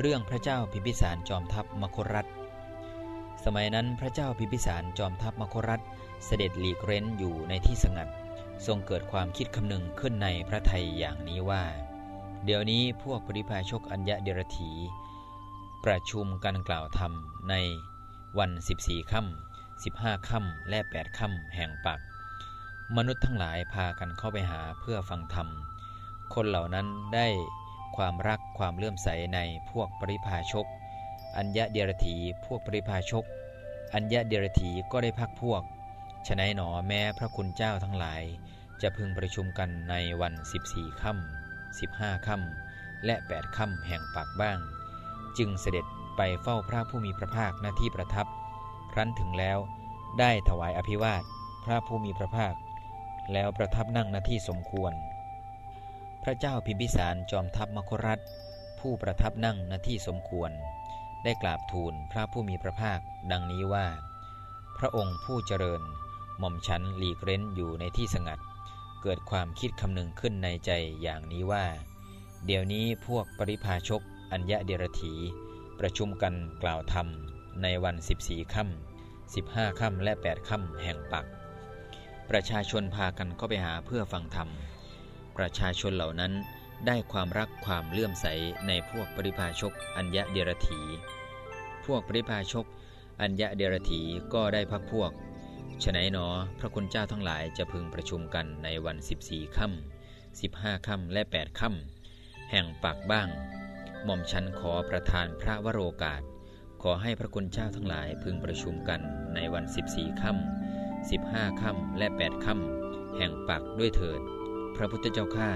เรื่องพระเจ้าพิมพิสารจอมทัพมครัฐสมัยนั้นพระเจ้าพิมพิสารจอมทัพมครัฐเสด็จหลีกเร้นอยู่ในที่สงัด ทรงเกิดความคิดคำนึงขึ้นในพระไทยอย่างนี้ว่า เดี๋ยวนี้พวกปริพาชกอัญญเดรถี ประชุมกันกล่าวธรรมในวัน 14ค่ำ15ค่ำและ 8ค่ำแห่งปัก มนุษย์ทั้งหลายพากันเข้าไปหาเพื่อฟังธรรม คนเหล่านั้นได้ ความรักความเลื่อมใสในพวกปริพาชก อัญญะเดรถีพวกปริพาชก อัญญะเดรถีก็ได้พักพวกฉนัยหนอแม้พระคุณเจ้าทั้งหลาย จะพึงประชุมกันในวัน 14ค่ำ15ค่ำและ 8ค่ำแห่งปากบ้าง จึงเสด็จไปเฝ้าพระผู้มีพระภาคหน้าที่ประทับ ครั้นถึงแล้วได้ถวายอภิวาทพระผู้มีพระภาค แล้วประทับนั่งหน้าที่สมควร พระเจ้าพิมพิสารจอมทัพมครัฐผู้ประทับนั่งหน้าที่สมควร ได้กราบทูลพระผู้มีพระภาคดังนี้ว่า พระองค์ผู้เจริญหม่อมฉันหลีกเร้นอยู่ในที่สงัด เกิดความคิดคำนึงขึ้นในใจอย่างนี้ว่า เดี๋ยวนี้พวกปริพาชก อัญญะเดรถี ประชุมกันกล่าวธรรม ในวัน 14ค่ำ15ค่ำและ 8ค่ำแห่งปัก ประชาชนพากันเข้าไปหาเพื่อฟังธรรม ประชาชนเหล่านั้นได้ความรักความเลื่อมใสในพวกปริพาชกอัญญะเดรถี พวกปริพาชกอัญญะเดรถีก็ได้พักพวกฉนัยหนอ พระคุณเจ้าทั้งหลายจะพึงประชุมกันในวัน 14ค่ำ15ค่ำและ 8ค่ำแห่งปากบ้าง หม่อมฉันขอประทานพระวโรกาส ขอให้พระคุณเจ้าทั้งหลายพึงประชุมกันในวัน 14ค่ำ15ค่ำและ 8ค่ำแห่งปักด้วยเถิด พระพุทธเจ้าข้า